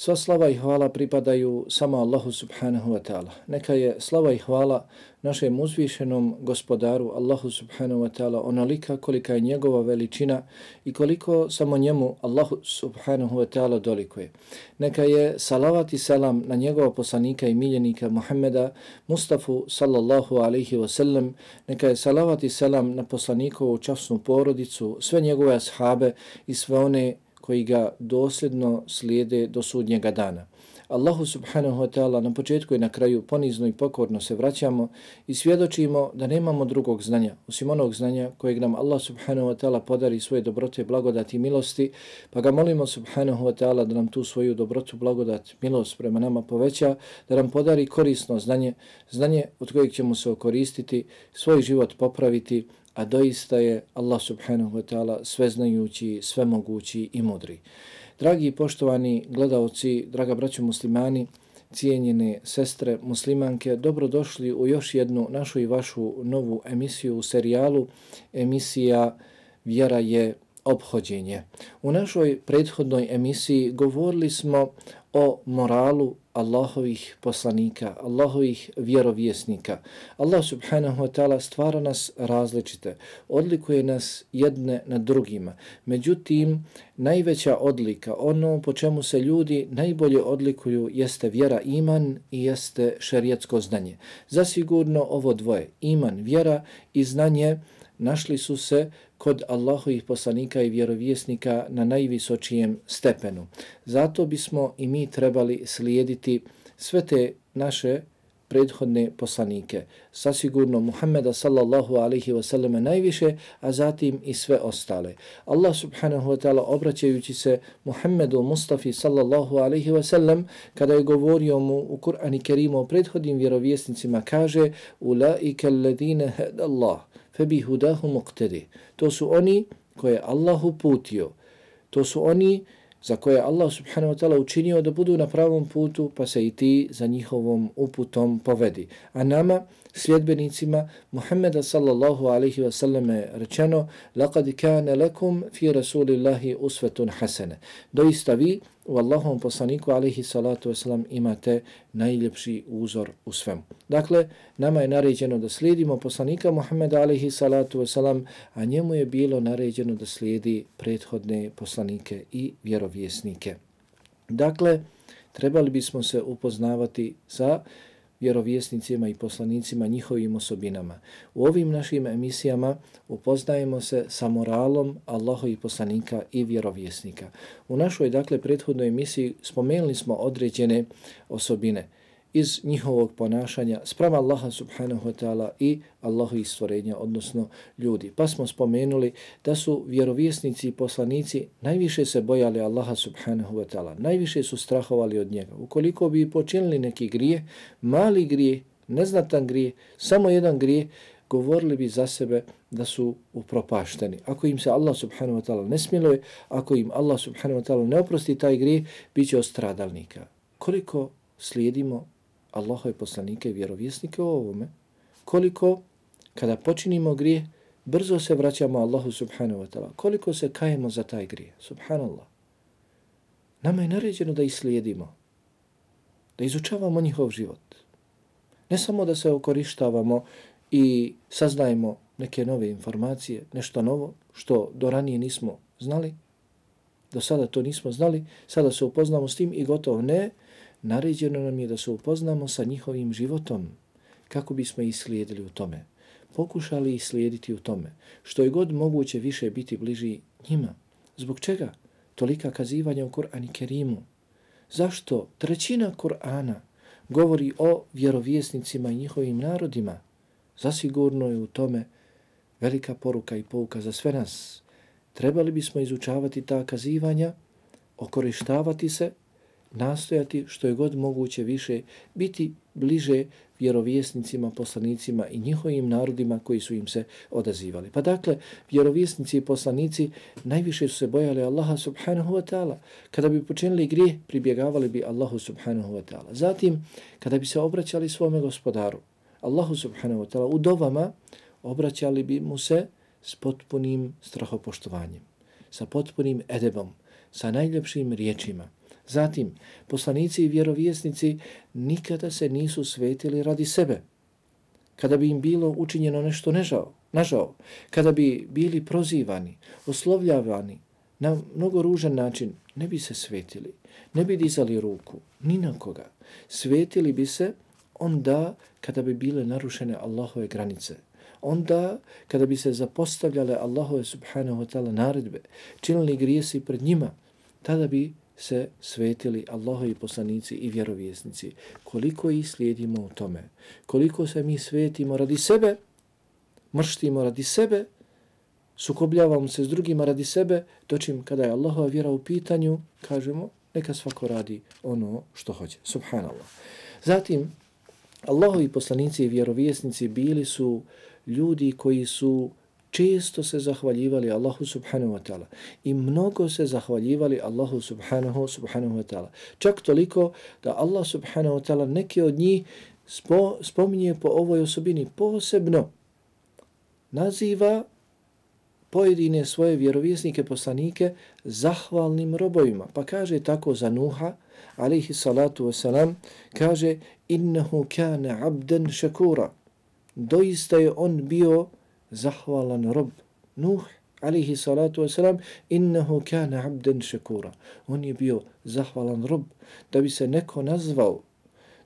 Sva slava i hvala pripadaju samo Allahu subhanahu wa ta'ala. Neka je slava i hvala našem uzvišenom gospodaru Allahu subhanahu wa ta'ala onolika kolika je njegova veličina i koliko samo njemu Allahu subhanahu wa ta'ala dolikuje. Neka je salavat i salam na njegova poslanika i miljenika Muhammeda Mustafa sallallahu alaihi wa sallam. Neka je salavat i salam na poslanikovu časnu porodicu, sve njegove ashabe i sve one koji ga dosljedno slijede do sudnjega dana. Allahu subhanahu wa ta'ala na početku i na kraju ponizno i pokorno se vraćamo i svjedočimo da nemamo drugog znanja, osim onog znanja kojeg nam Allah subhanahu wa ta'ala podari svoje dobrote, blagodati i milosti, pa ga molimo subhanahu wa ta'ala da nam tu svoju dobrotu, blagodat, milost prema nama poveća, da nam podari korisno znanje, znanje od kojeg ćemo se okoristiti, svoj život popraviti, a doista je Allah subhanahu wa ta'ala sveznajući, svemogući i mudri. Dragi i poštovani gledalci, draga braćo muslimani, cijenjene sestre muslimanke, dobrodošli u još jednu našu i vašu novu emisiju u serijalu. Emisija Vjera je obhođenje. U našoj prethodnoj emisiji govorili smo o moralu Allahovih poslanika, Allahovih vjerovjesnika. Allah subhanahu wa ta'ala stvara nas različite, odlikuje nas jedne na drugima. Međutim, najveća odlika, ono po čemu se ljudi najbolje odlikuju, jeste vjera iman i jeste šerijetsko znanje. Zasigurno ovo dvoje, iman, vjera i znanje, našli su se kod Allahovih poslanika i vjerovjesnika na najvisočijem stepenu. Zato bismo i mi trebali slijediti sve te naše prethodne poslanike. Sasigurno Muhammeda sallallahu alaihi wa sallam najviše, a zatim i sve ostale. Allah subhanahu wa ta'ala obraćajući se Muhammedu Mustafi sallallahu alaihi wa sallam kada je govorio mu u Kur'ani Kerimu o prethodnim vjerovjesnicima kaže Ulaika alladine had Allah febi hudahu muqtedi. To su oni koje Allah uputio. To su oni za koje Allah subhanahu wa ta'ala učinio da budu na pravom putu, pa se i ti za njihovom uputom povedi. A nama, sljedbenicima Muhammeda sallallahu alaihi wa sallam je rečeno لَقَدْ كَانَ لَكُمْ فِي رَسُولِ اللَّهِ أُسْوَةٌ حَسَنَ Doista vi u Allahom poslaniku alihi salatu wasalam imate najljepši uzor u svemu. Dakle, nama je naređeno da slijedimo poslanika Muhammeda alihi salatu wasalam, a njemu je bilo naređeno da slijedi prethodne poslanike i vjerovjesnike. Dakle, trebali bismo se upoznavati sa vjerovjesnicima i poslanicima njihovim osobinama. U ovim našim emisijama upoznajemo se sa moralom Allahovi poslanika i vjerovjesnika. U našoj, dakle, prethodnoj emisiji spomenuli smo određene osobine iz njihovog ponašanja sprem Allaha subhanahu wa ta'ala i Allahu stvorenja, odnosno ljudi. Pa smo spomenuli da su vjerovjesnici i poslanici najviše se bojali Allaha subhanahu wa ta'ala, najviše su strahovali od njega. Ukoliko bi počinili neki grije, mali grije, neznatan grije, samo jedan grije, govorili bi za sebe da su upropašteni. Ako im se Allah subhanahu wa ta'ala ne smiluje, ako im Allah subhanahu wa ta'ala ne oprosti taj grije, bit će ostradalnika. Koliko slijedimo Allahove poslanike i vjerovjesnike o ovome, koliko kada počinimo grije, brzo se vraćamo Allahu subhanahu wa ta'ala. Koliko se kajemo za taj grije, subhanallah. Nama je naređeno da ih slijedimo, da izučavamo njihov život. Ne samo da se okorištavamo i saznajemo neke nove informacije, nešto novo što do ranije nismo znali, do sada to nismo znali, sada se upoznamo s tim i gotovo ne, naređeno nam je da se upoznamo sa njihovim životom, kako bismo ih slijedili u tome. Pokušali ih slijediti u tome, što je god moguće više biti bliži njima. Zbog čega? Tolika kazivanja u Kur'ani Kerimu. Zašto trećina Kur'ana govori o vjerovjesnicima i njihovim narodima? Zasigurno je u tome velika poruka i pouka za sve nas. Trebali bismo izučavati ta kazivanja, okorištavati se nastojati što je god moguće više biti bliže vjerovjesnicima, poslanicima i njihovim narodima koji su im se odazivali. Pa dakle, vjerovjesnici i poslanici najviše su se bojali Allaha subhanahu wa ta'ala. Kada bi počinili grije, pribjegavali bi Allahu subhanahu wa ta'ala. Zatim, kada bi se obraćali svome gospodaru, Allahu subhanahu wa ta'ala, u dovama obraćali bi mu se s potpunim strahopoštovanjem, sa potpunim edebom, sa najljepšim riječima. Zatim, poslanici i vjerovjesnici nikada se nisu svetili radi sebe. Kada bi im bilo učinjeno nešto nežao, nažao, kada bi bili prozivani, oslovljavani na mnogo ružan način, ne bi se svetili, ne bi dizali ruku, ni na koga. Svetili bi se onda kada bi bile narušene Allahove granice, onda kada bi se zapostavljale Allahove subhanahu wa ta'ala naredbe, činili grijesi pred njima, tada bi se svetili Allahovi poslanici i vjerovjesnici. Koliko ih slijedimo u tome, koliko se mi svetimo radi sebe, mrštimo radi sebe, sukobljavamo se s drugima radi sebe, dočim kada je Allahova vjera u pitanju, kažemo, neka svako radi ono što hoće. Subhanallah. Zatim, Allahovi poslanici i vjerovjesnici bili su ljudi koji su često se zahvaljivali Allahu subhanahu wa ta'ala i mnogo se zahvaljivali Allahu subhanahu subhanahu wa ta'ala. Čak toliko da Allah subhanahu wa ta'ala neki od njih spo, spominje po ovoj osobini posebno naziva pojedine svoje vjerovjesnike poslanike zahvalnim robovima. Pa kaže tako za Nuha, alaihi salatu wasalam, kaže innehu kana abdan šakura. Doista je on bio zahvalan rob. Nuh, alihi salatu wasalam, innehu kana abden šekura. On je bio zahvalan rob. Da bi se neko nazvao,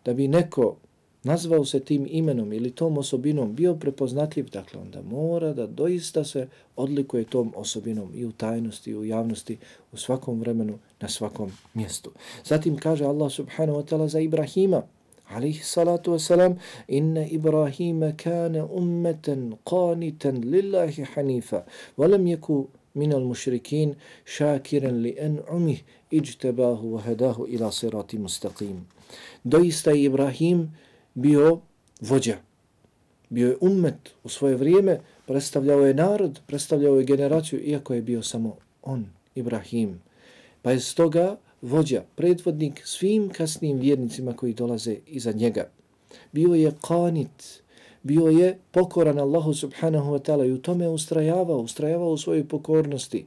da bi neko nazvao se tim imenom ili tom osobinom, bio prepoznatljiv, dakle onda mora da doista se odlikuje tom osobinom i u tajnosti, i u javnosti, u svakom vremenu, na svakom mjestu. Zatim kaže Allah subhanahu wa ta'ala za Ibrahima, عليه الصلاة والسلام إن إبراهيم كان أمة قانتا لله حنيفا ولم يكن من المشركين شاكرا لأنعمه اجتباه وهداه إلى صراط مستقيم دويست إبراهيم bio vođa. Bio je ummet u svoje vrijeme, predstavljao je narod, predstavljao je generaciju, iako je bio samo on, Ibrahim. Pa je stoga vođa, predvodnik svim kasnim vjernicima koji dolaze iza njega. Bio je qanit, bio je pokoran Allahu subhanahu wa ta'ala i u tome ustrajavao, ustrajavao u svojoj pokornosti.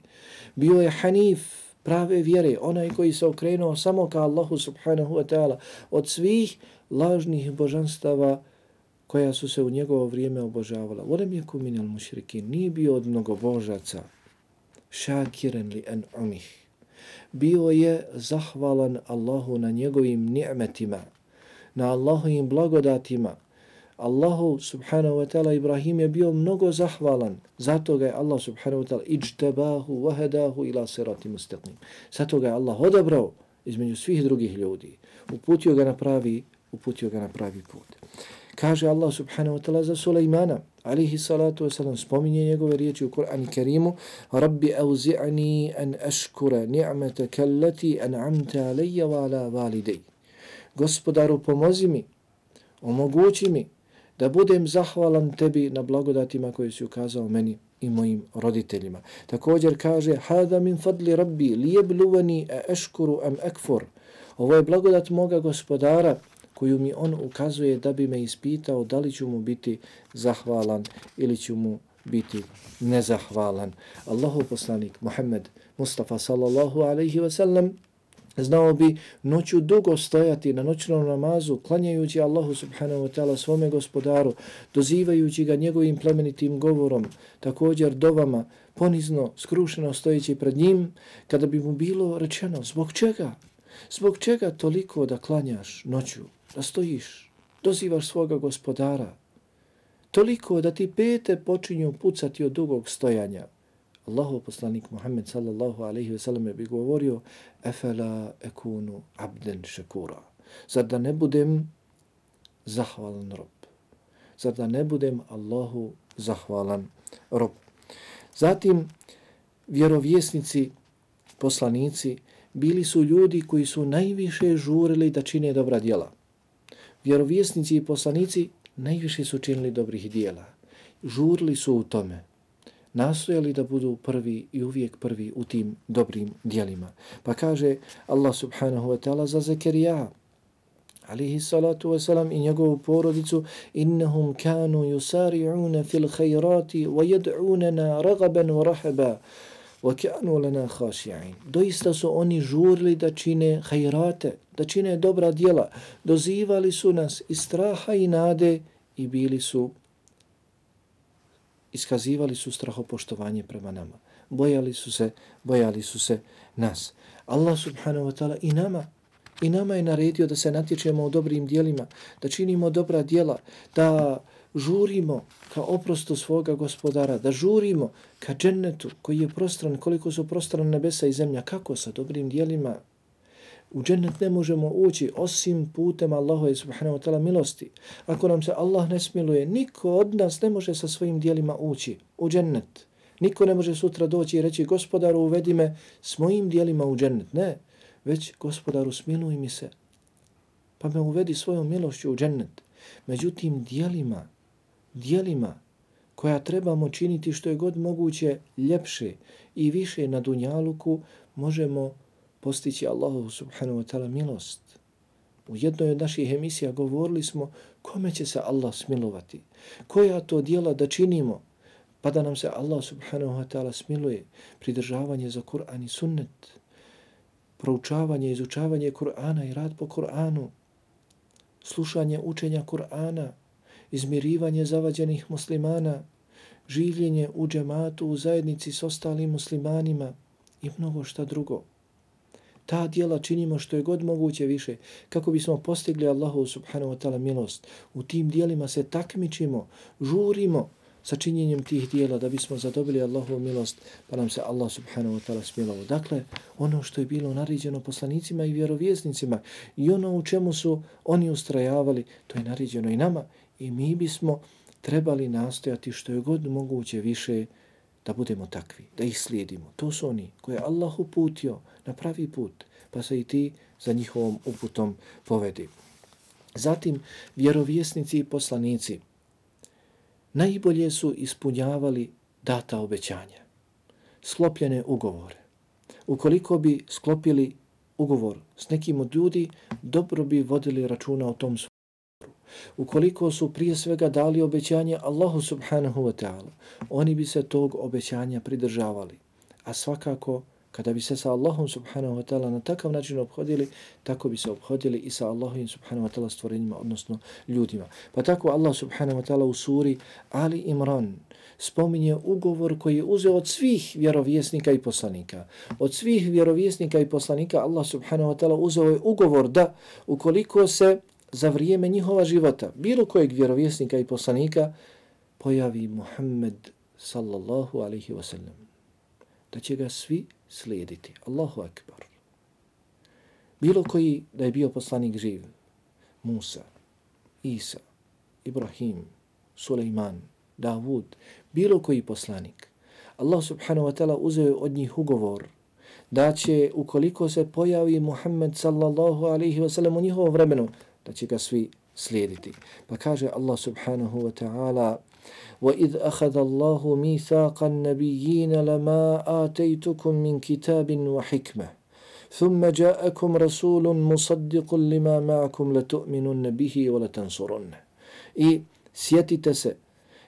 Bio je hanif, prave vjere, onaj koji se okrenuo samo ka Allahu subhanahu wa ta'ala od svih lažnih božanstava koja su se u njegovo vrijeme obožavala. Volem je kuminal mušrikin, nije bio od mnogo božaca, šakiren li en umih bio je zahvalan Allahu na njegovim ni'metima, na Allahovim blagodatima. Allahu subhanahu wa ta'ala Ibrahim je bio mnogo zahvalan. Zato ga je Allah subhanahu wa ta'ala ičtebahu vahedahu ila sirati mustaqim. Zato ga je Allah odabrao između svih drugih ljudi. Uputio ga na pravi, uputio ga na pravi put. Kaže Allah subhanahu wa ta'ala za Sulejmana, alihi salatu wasalam, spominje njegove riječi u Kur'an Kerimu, Rabbi auzi'ani an ashkura ni'mata allati an'amta alayya wa ala validej. Gospodaru, pomozi mi, omogući mi da budem zahvalan tebi na blagodatima koje si ukazao meni i mojim roditeljima. Također kaže, hada min fadli rabbi, lijebluvani a aškuru am akfur. Ovo je blagodat moga gospodara, koju mi on ukazuje da bi me ispitao da li ću mu biti zahvalan ili ću mu biti nezahvalan. Allahu poslanik Muhammed Mustafa sallallahu alaihi ve sellem znao bi noću dugo stojati na noćnom namazu, klanjajući Allahu subhanahu wa ta'ala svome gospodaru, dozivajući ga njegovim plemenitim govorom, također dovama, ponizno, skrušeno stojeći pred njim, kada bi mu bilo rečeno, zbog čega? Zbog čega toliko da klanjaš noću? Da stojiš, dozivaš svoga gospodara, toliko da ti pete počinju pucati od dugog stojanja. Allahov poslanik Muhammed sallallahu alaihi ve sellem bi govorio efela ekunu abden šekura. Zar da ne budem zahvalan rob? Zar da ne budem Allahu zahvalan rob? Zatim, vjerovjesnici, poslanici, bili su ljudi koji su najviše žurili da čine dobra djela. Vjerovjesnici i poslanici najviše su činili dobrih djela. Žurili su u tome. Nastojali da budu prvi i uvijek prvi u tim dobrim djelima. Pa kaže Allah subhanahu wa ta'ala za Zekerija, alihi salatu wasalam i njegovu porodicu innahum kanu yusari'una fil khayrati wa yad'unana ragaban wa rahaba وَكَانُوا لَنَا lana doista su oni žurili da čine hajrate, da čine dobra djela. Dozivali su nas iz straha i nade i bili su iskazivali su strahopoštovanje prema nama. Bojali su se bojali su se nas. Allah subhanahu wa ta'ala i nama I nama je naredio da se natječemo u dobrim dijelima, da činimo dobra dijela, da žurimo ka oprostu svoga gospodara, da žurimo ka džennetu koji je prostran, koliko su prostran nebesa i zemlja, kako sa dobrim dijelima. U džennet ne možemo ući osim putem Allahove subhanahu wa ta'ala milosti. Ako nam se Allah ne smiluje, niko od nas ne može sa svojim dijelima ući u džennet. Niko ne može sutra doći i reći gospodaru uvedi me s mojim dijelima u džennet. Ne, već gospodaru smiluj mi se, pa me uvedi svojom milošću u džennet. Međutim, dijelima, dijelima koja trebamo činiti što je god moguće ljepše i više na dunjaluku, možemo postići Allahu subhanahu wa ta'ala milost. U jednoj od naših emisija govorili smo kome će se Allah smilovati, koja to dijela da činimo, pa da nam se Allah subhanahu wa ta'ala smiluje, pridržavanje za Kur'an i sunnet, proučavanje, izučavanje Kur'ana i rad po Kur'anu, slušanje učenja Kur'ana, izmirivanje zavađenih muslimana, življenje u džematu, u zajednici s ostalim muslimanima i mnogo šta drugo. Ta dijela činimo što je god moguće više kako bismo postigli Allahu subhanahu wa ta'ala milost. U tim dijelima se takmičimo, žurimo, sa činjenjem tih dijela da bismo zadobili Allahu milost, pa nam se Allah subhanahu wa ta'ala smilovo. Dakle, ono što je bilo naređeno poslanicima i vjerovjesnicima i ono u čemu su oni ustrajavali, to je naređeno i nama i mi bismo trebali nastojati što je god moguće više da budemo takvi, da ih slijedimo. To su oni koje Allah uputio na pravi put, pa se i ti za njihovom uputom povedi. Zatim, vjerovjesnici i poslanici, najbolje su ispunjavali data obećanja, sklopljene ugovore. Ukoliko bi sklopili ugovor s nekim od ljudi, dobro bi vodili računa o tom Ukoliko su prije svega dali obećanje Allahu subhanahu wa ta'ala, oni bi se tog obećanja pridržavali. A svakako Kada bi se sa Allahom subhanahu wa ta'ala na takav način obhodili, tako bi se obhodili i sa Allahom subhanahu wa ta'ala stvorenjima, odnosno ljudima. Pa tako Allah subhanahu wa ta'ala u suri Ali Imran spominje ugovor koji je uzeo od svih vjerovjesnika i poslanika. Od svih vjerovjesnika i poslanika Allah subhanahu wa ta'ala uzeo je ugovor da ukoliko se za vrijeme njihova života, bilo kojeg vjerovjesnika i poslanika, pojavi Muhammed sallallahu alaihi wa sallam da će ga svi slijediti. Allahu akbar. Bilo koji da je bio poslanik živ, Musa, Isa, Ibrahim, Suleiman, Davud, bilo koji poslanik, Allah subhanahu wa ta'ala uzeo od njih ugovor da će, ukoliko se pojavi Muhammed sallallahu alaihi wa sallam u njihovo vremenu, da će ga svi slijediti. Pa kaže Allah subhanahu wa ta'ala وإذ أخذ الله ميثاق النبيين لما آتيتكم من كتاب وحكمة ثم جاءكم رسول مصدق لما معكم لتؤمنن به ولتنصرن I sjetite se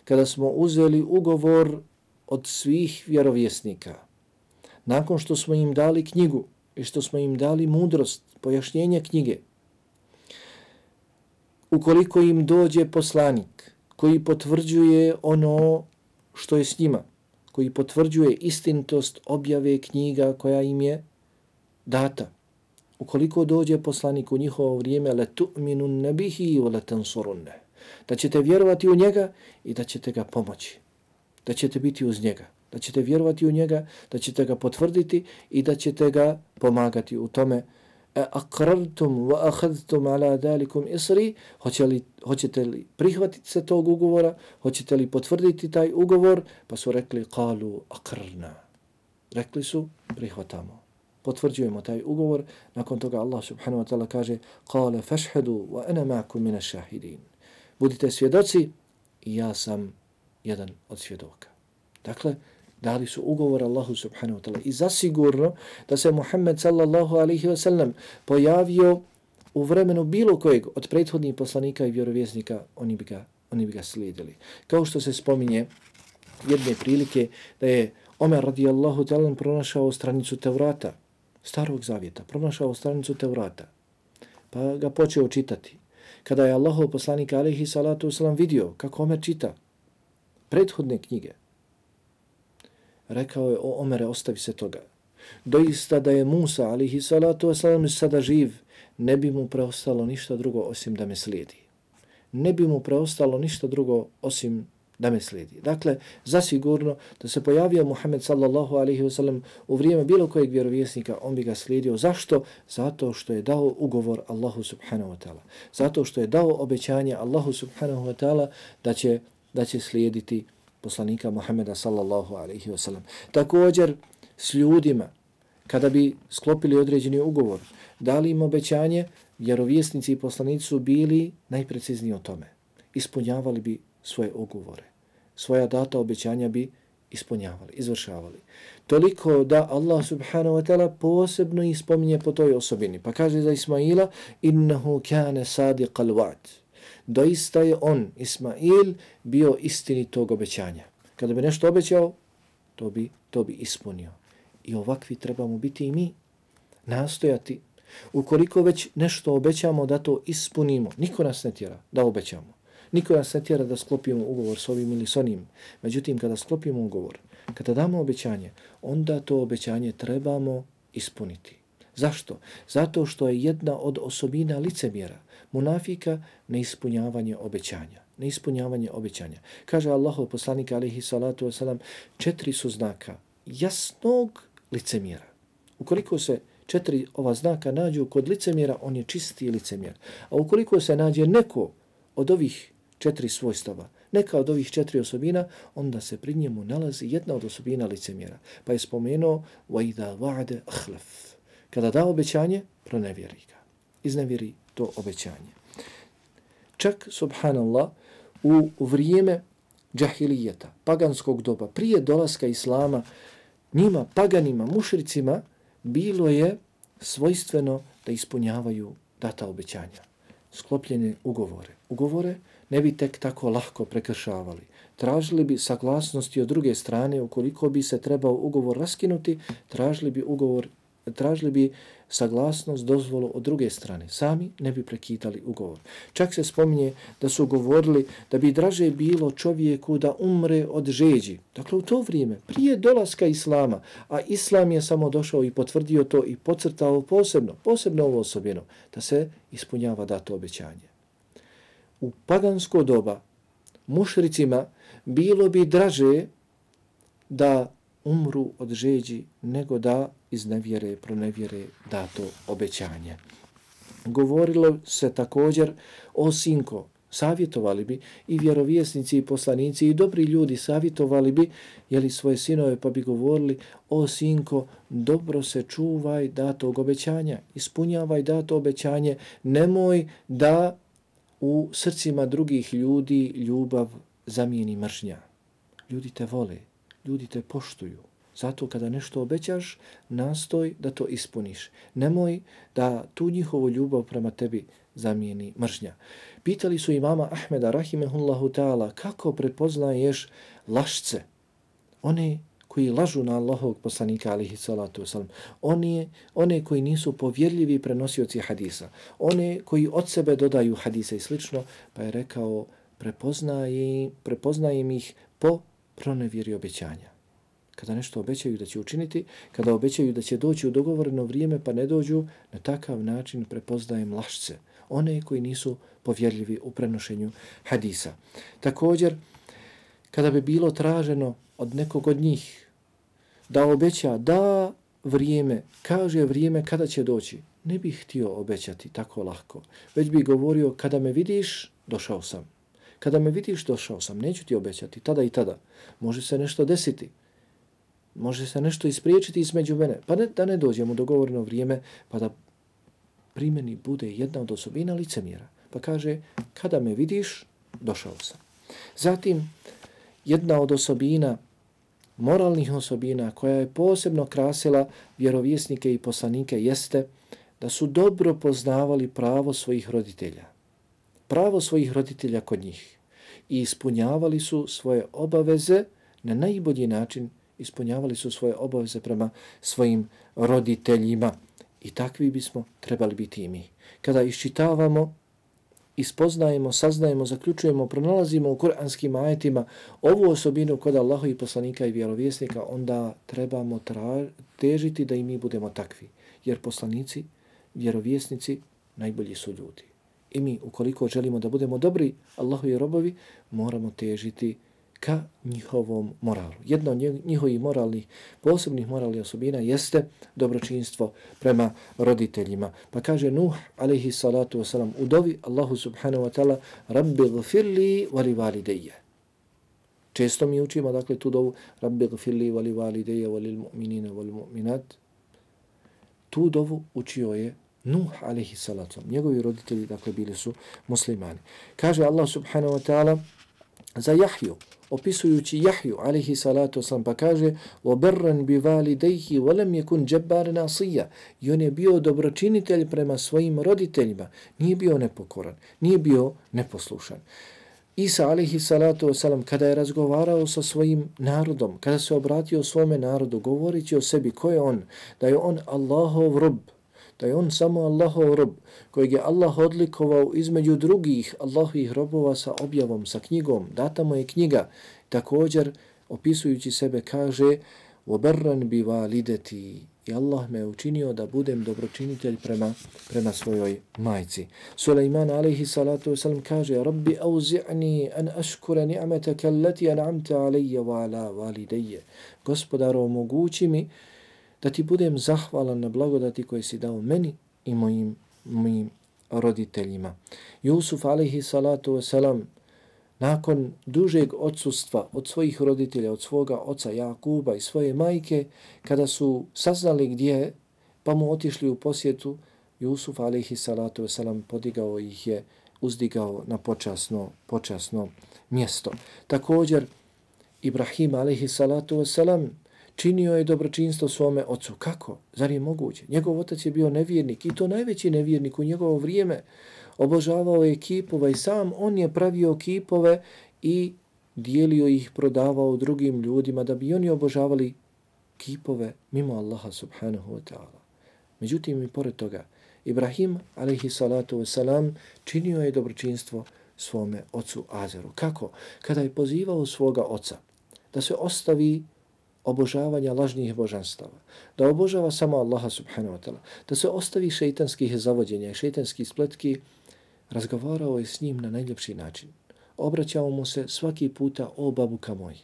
kada smo uzeli ugovor od svih vjerovjesnika nakon što smo im dali knjigu i što smo im dali mudrost, pojašnjenje knjige ukoliko im dođe poslanik koji potvrđuje ono što je s njima, koji potvrđuje istintost objave knjiga koja im je data. Ukoliko dođe poslanik u njihovo vrijeme, le tu'minun nebihi o le tansurunne, da ćete vjerovati u njega i da ćete ga pomoći, da ćete biti uz njega, da ćete vjerovati u njega, da ćete ga potvrditi i da ćete ga pomagati u tome, e akrartum wa akhadhtum ala dalikum isri hoće li, hoćete li prihvatiti se tog ugovora? hoćete li potvrditi taj ugovor? Pa su rekli qalu akrna rekli su prihvatamo. Potvrđujemo taj ugovor. Nakon toga Allah subhanahu wa taala kaže qala fashhadu wa ana ma'akum min ash-shahidin budite svjedoci i ja sam jedan od svjedoka. Dakle dali su ugovor Allahu subhanahu wa ta'ala i zasigurno da se Muhammed sallallahu alaihi wa sallam pojavio u vremenu bilo kojeg od prethodnih poslanika i vjerovjesnika, oni bi ga, oni bi ga slijedili. Kao što se spominje jedne prilike da je Omer radijallahu ta'ala pronašao stranicu Tevrata, starog zavjeta, pronašao stranicu Tevrata, pa ga počeo čitati. Kada je Allahov poslanik alaihi salatu wasalam vidio kako Omer čita prethodne knjige, rekao je o Omere, ostavi se toga. Doista da je Musa alaihi salatu wasalam sada živ, ne bi mu preostalo ništa drugo osim da me slijedi. Ne bi mu preostalo ništa drugo osim da me slijedi. Dakle, zasigurno da se pojavio Muhammed sallallahu alaihi wa sallam u vrijeme bilo kojeg vjerovjesnika, on bi ga slijedio. Zašto? Zato što je dao ugovor Allahu subhanahu wa ta'ala. Zato što je dao obećanje Allahu subhanahu wa ta'ala da će, da će slijediti poslanika Muhammeda sallallahu alaihi wa sallam. Također, s ljudima, kada bi sklopili određeni ugovor, dali im obećanje, vjerovjesnici i poslanici su bili najprecizniji o tome. Ispunjavali bi svoje ugovore. Svoja data obećanja bi ispunjavali, izvršavali. Toliko da Allah subhanahu wa ta'ala posebno ispominje po toj osobini. Pa kaže za Ismaila, innahu kane sadiqal wa'd. Doista je on, Ismail, bio istini tog obećanja. Kada bi nešto obećao, to bi, to bi ispunio. I ovakvi trebamo biti i mi. Nastojati. Ukoliko već nešto obećamo da to ispunimo, niko nas ne tjera da obećamo. Niko nas ne tjera da sklopimo ugovor s ovim ili s onim. Međutim, kada sklopimo ugovor, kada damo obećanje, onda to obećanje trebamo ispuniti. Zašto? Zato što je jedna od osobina licemjera, munafika, neispunjavanje obećanja. Neispunjavanje obećanja. Kaže Allahov poslanik alihi salatu wasalam, četiri su znaka jasnog licemjera. Ukoliko se četiri ova znaka nađu kod licemjera, on je čisti licemjer. A ukoliko se nađe neko od ovih četiri svojstava, neka od ovih četiri osobina, onda se pri njemu nalazi jedna od osobina licemjera. Pa je spomenuo وَإِذَا وَعْدَ أَخْلَفْ Kada da obećanje, pronevjeri ga. Iznevjeri to obećanje. Čak, subhanallah, u vrijeme džahilijeta, paganskog doba, prije dolaska Islama, njima, paganima, mušricima, bilo je svojstveno da ispunjavaju data obećanja. Sklopljene ugovore. Ugovore ne bi tek tako lahko prekršavali. Tražili bi saglasnosti od druge strane, ukoliko bi se trebao ugovor raskinuti, tražili bi ugovor tražili bi saglasnost, dozvolu od druge strane. Sami ne bi prekitali ugovor. Čak se spominje da su govorili da bi draže bilo čovjeku da umre od žeđi. Dakle, u to vrijeme, prije dolaska Islama, a Islam je samo došao i potvrdio to i pocrtao posebno, posebno ovo osobino, da se ispunjava dato obećanje. U pagansko doba mušricima bilo bi draže da umru od žeđi nego da iz nevjere pronevjere dato obećanje. Govorilo se također o sinko, savjetovali bi i vjerovjesnici i poslanici i dobri ljudi savjetovali bi jeli svoje sinove pa bi govorili o sinko dobro se čuvaj datog obećanja ispunjavaj dato obećanje nemoj da u srcima drugih ljudi ljubav zamijeni mržnja ljudi te vole ljudi te poštuju Zato kada nešto obećaš, nastoj da to ispuniš. Nemoj da tu njihovu ljubav prema tebi zamijeni mržnja. Pitali su imama Ahmeda rahimehullahu ta'ala kako prepoznaješ lašce, one koji lažu na Allahovog poslanika alihi salatu wasalam, one, one koji nisu povjerljivi prenosioci hadisa, one koji od sebe dodaju hadise i slično, pa je rekao prepoznajem, prepoznajem ih po pronevjeri obećanja kada nešto obećaju da će učiniti, kada obećaju da će doći u dogovoreno vrijeme pa ne dođu, na takav način prepoznajem lašce, one koji nisu povjerljivi u prenošenju hadisa. Također, kada bi bilo traženo od nekog od njih da obeća da vrijeme, kaže vrijeme kada će doći, ne bih htio obećati tako lahko, već bih govorio kada me vidiš, došao sam. Kada me vidiš, došao sam, neću ti obećati, tada i tada. Može se nešto desiti može se nešto ispriječiti između mene, pa ne, da ne dođemo do govorno vrijeme, pa da primjeni bude jedna od osobina licemjera. Pa kaže, kada me vidiš, došao sam. Zatim, jedna od osobina, moralnih osobina, koja je posebno krasila vjerovjesnike i poslanike, jeste da su dobro poznavali pravo svojih roditelja. Pravo svojih roditelja kod njih. I ispunjavali su svoje obaveze na najbolji način, ispunjavali su svoje obaveze prema svojim roditeljima. I takvi bismo trebali biti i mi. Kada iščitavamo ispoznajemo, saznajemo, zaključujemo, pronalazimo u kuranskim ajetima ovu osobinu kod Allaha i poslanika i vjerovjesnika, onda trebamo težiti da i mi budemo takvi. Jer poslanici, vjerovjesnici, najbolji su ljudi. I mi, ukoliko želimo da budemo dobri Allahu robovi, moramo težiti ka njihovom moralu. Jedna od njihovih moralnih, posebnih moralnih osobina jeste dobročinstvo prema roditeljima. Pa kaže Nuh, alaihi salatu wasalam, u dovi Allahu subhanahu wa ta'ala, Rabbi gfirli vali valideje. Često mi učimo, dakle, tu dovu, Rabbi gfirli vali valideje, vali mu'minina, vali mu'minat. Tu dovu učio je Nuh, alaihi salatu wasalam. Njegovi roditelji, dakle, bili su muslimani. Kaže Allah subhanahu wa ta'ala, za Jahju, opisujući Jahju, alihi salatu wasalam, pa kaže وَبَرًّا بِوَالِدَيْهِ وَلَمْ يَكُنْ جَبَّارِ نَاسِيَّ I on je bio dobročinitelj prema svojim roditeljima. Nije bio nepokoran, nije bio neposlušan. Isa, alihi salatu wasalam, kada je razgovarao sa svojim narodom, kada se obratio svome narodu, govorići o sebi, ko je on? Da je on Allahov rob, da je on samo Allahov rob, kojeg je Allah odlikovao između drugih Allahovih robova sa objavom, sa knjigom, data mu je knjiga, također opisujući sebe kaže وَبَرَّنْ بِوَالِدَتِي I Allah me učinio da budem dobročinitelj prema, prema svojoj majci. Sulejman alaihi salatu wasalam kaže Rabbi auzi'ni an aškura ni'metaka allati an'amta alayya wa ala walidayya. Gospodaro, omogući mi da ti budem zahvalan na blagodati koje si dao meni i mojim, mojim roditeljima. Jusuf alaihi salatu wasalam nakon dužeg odsustva od svojih roditelja, od svoga oca Jakuba i svoje majke, kada su saznali gdje pa mu otišli u posjetu, Jusuf alaihi salatu wasalam podigao ih je, uzdigao na počasno, počasno mjesto. Također, Ibrahim alaihi salatu wasalam činio je dobročinstvo svome ocu. Kako? Zar je moguće? Njegov otac je bio nevjernik i to najveći nevjernik u njegovo vrijeme. Obožavao je kipova i sam on je pravio kipove i dijelio ih, prodavao drugim ljudima da bi oni obožavali kipove mimo Allaha subhanahu wa ta'ala. Međutim, i pored toga, Ibrahim, alaihi salatu wasalam, činio je dobročinstvo svome ocu Azeru. Kako? Kada je pozivao svoga oca da se ostavi obožavanja lažnih božanstava, da obožava samo Allaha subhanahu wa ta'ala, da se ostavi šeitanskih zavođenja i šeitanskih spletki, razgovarao je s njim na najljepši način. Obraćao mu se svaki puta, o babuka moj,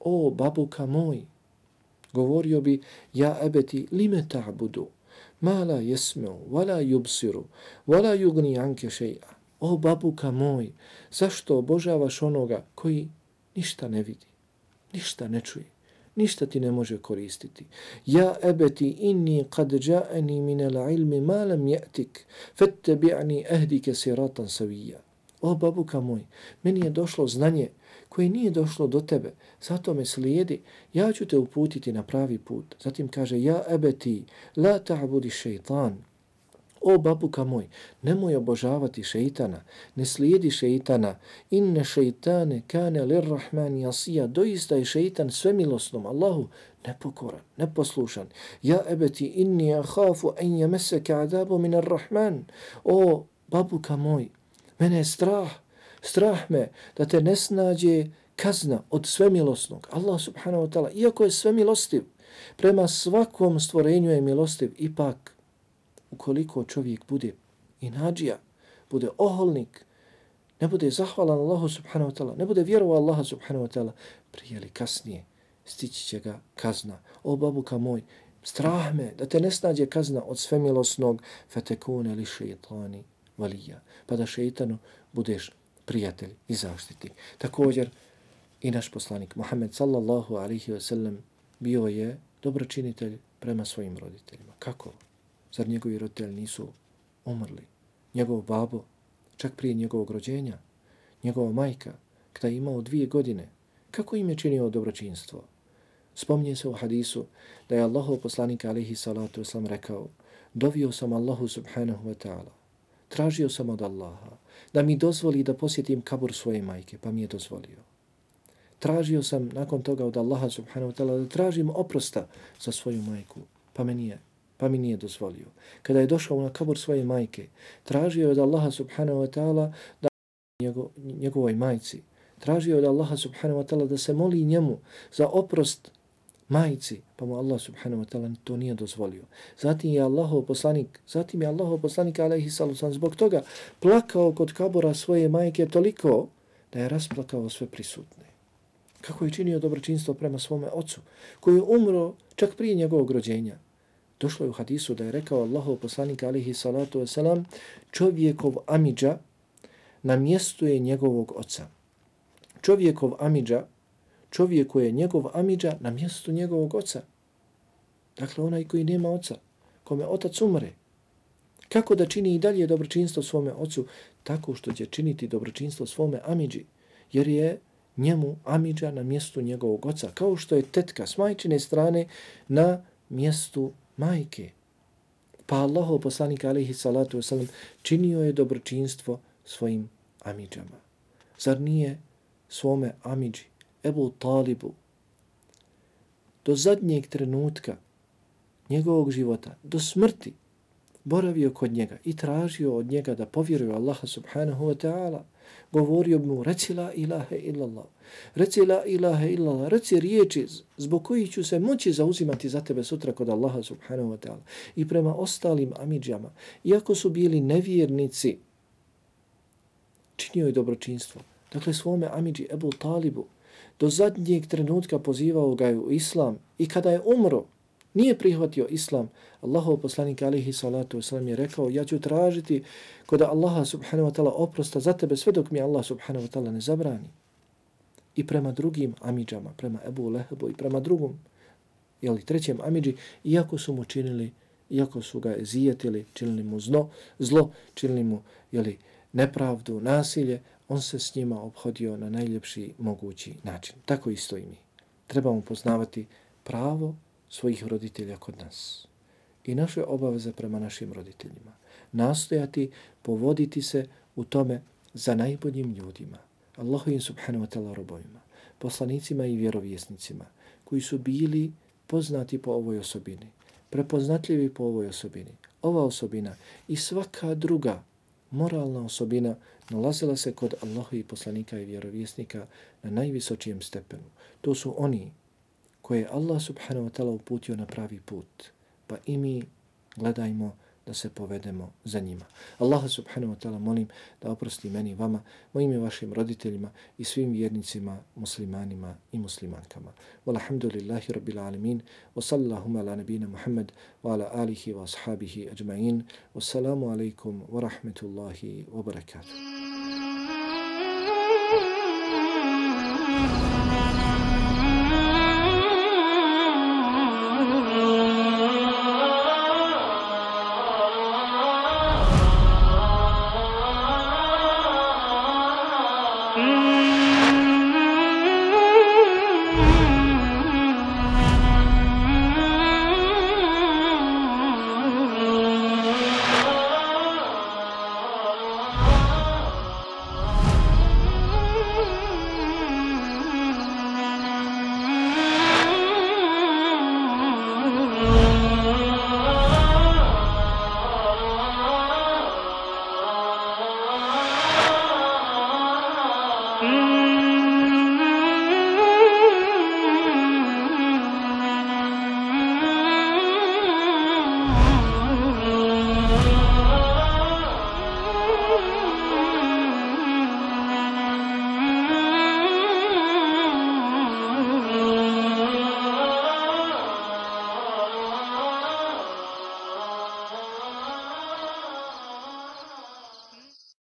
o babuka moj, govorio bi, ja ebeti lime ta'budu, ma la jesmeu, wala yubsiru, wala yugni anke šeja. O babuka moj, zašto obožavaš onoga koji ništa ne vidi, ništa ne čuje? Ništa ti ne može koristiti. Ja ebeti inni kad ja'ani minel ilmi ma lam ya'tik, fattabi'ni ahdika siratan savija. O babuka moj, meni je došlo znanje koje nije došlo do tebe, zato me slijedi, ja ću te uputiti na pravi put. Zatim kaže, ja ebeti, la ta'budi šeitan, O babuka moj, nemoj obožavati šeitana, ne slijedi šeitana. Inne šeitane kane lirrahman jasija, Doista je šeitan svemilosnom Allahu nepokoran, neposlušan. Ja ebeti inni ahafu en jemeseke adabu min arrahman. O babuka moj, mene je strah, strah me da te ne snađe kazna od svemilosnog. Allah subhanahu wa ta'ala, iako je svemilostiv, prema svakom stvorenju je milostiv, ipak ukoliko čovjek bude inađija, bude oholnik, ne bude zahvalan Allahu subhanahu wa ta'ala, ne bude vjerovao Allaha subhanahu wa ta'ala, prije ili kasnije stići će ga kazna. O babuka moj, strah me da te ne snađe kazna od svemilosnog fetekune li šeitani valija, pa da šeitanu budeš prijatelj i zaštitnik. Također i naš poslanik Muhammed sallallahu alihi wa sallam bio je dobročinitelj prema svojim roditeljima. Kako? Zar njegovi roditelji nisu umrli? Njegov babo, čak prije njegovog rođenja, njegova majka, kada je imao dvije godine, kako im je činio dobročinstvo? Spomnije se u hadisu da je Allahov poslanik alihi salatu islam rekao dovio sam Allahu subhanahu wa ta'ala, tražio sam od Allaha da mi dozvoli da posjetim kabur svoje majke, pa mi je dozvolio. Tražio sam nakon toga od Allaha subhanahu wa ta'ala da tražim oprosta za svoju majku, pa meni je pa mi nije dozvolio. Kada je došao na kabur svoje majke, tražio je od Allaha subhanahu wa ta'ala da njego, njegovoj majci, tražio je od Allaha subhanahu wa ta'ala da se moli njemu za oprost majci, pa mu Allah subhanahu wa ta'ala to nije dozvolio. Zatim je Allahov poslanik, zatim je Allahov poslanik alaihi sallam zbog toga plakao kod kabora svoje majke toliko da je rasplakao sve prisutne. Kako je činio dobročinstvo prema svome ocu, koji je umro čak prije njegovog rođenja. Došlo je u hadisu da je rekao Allahov poslanik alihi salatu wasalam čovjekov amidža na mjestu je njegovog oca. Čovjekov amidža čovjeku je njegov amidža na mjestu njegovog oca. Dakle, onaj koji nema oca, kome otac umre. Kako da čini i dalje dobročinstvo svome ocu? Tako što će činiti dobročinstvo svome amidži, jer je njemu amidža na mjestu njegovog oca, kao što je tetka s majčine strane na mjestu majke. Pa Allahov poslanik alaihi salatu wasalam činio je dobročinstvo svojim amidžama. Zar nije svome amidži Ebu Talibu do zadnjeg trenutka njegovog života, do smrti, boravio kod njega i tražio od njega da povjeruje Allaha subhanahu wa ta'ala, govorio mu, reci la ilaha illallah, reci la ilaha illallah, reci riječi zbog koji ću se moći zauzimati za tebe sutra kod Allaha subhanahu wa ta'ala. I prema ostalim amidžama, iako su bili nevjernici, činio je dobročinstvo. Dakle, svome amidži Ebu Talibu, do zadnjeg trenutka pozivao ga u islam i kada je umro, nije prihvatio islam, Allahov poslanik alihi salatu wasalam je rekao, ja ću tražiti kod Allaha subhanahu wa ta'ala oprosta za tebe sve dok mi Allah subhanahu wa ta'ala ne zabrani. I prema drugim amidžama, prema Ebu Lehebu i prema drugom, jeli trećem amidži, iako su mu činili, iako su ga zijetili, činili mu zlo, zlo činili mu jeli, nepravdu, nasilje, on se s njima obhodio na najljepši mogući način. Tako isto i mi. Trebamo poznavati pravo svojih roditelja kod nas i naše obaveze prema našim roditeljima. Nastojati, povoditi se u tome za najboljim ljudima, Allahovim subhanahu wa ta'ala robovima, poslanicima i vjerovjesnicima, koji su bili poznati po ovoj osobini, prepoznatljivi po ovoj osobini. Ova osobina i svaka druga moralna osobina nalazila se kod Allaha i poslanika i vjerovjesnika na najvisočijem stepenu. To su oni koje Allah subhanahu wa ta'ala uputio na pravi put. Pa i mi gledajmo da se povedemo za njima. Allah subhanahu wa ta'ala molim da oprosti meni vama, mojim i vašim roditeljima i svim vjernicima, muslimanima i muslimankama. Walhamdulillahi rabbil alamin, wa sallahuma ala nabina Muhammad wa ala alihi wa ashabihi ajma'in. Wassalamu alaikum wa rahmetullahi wa barakatuh.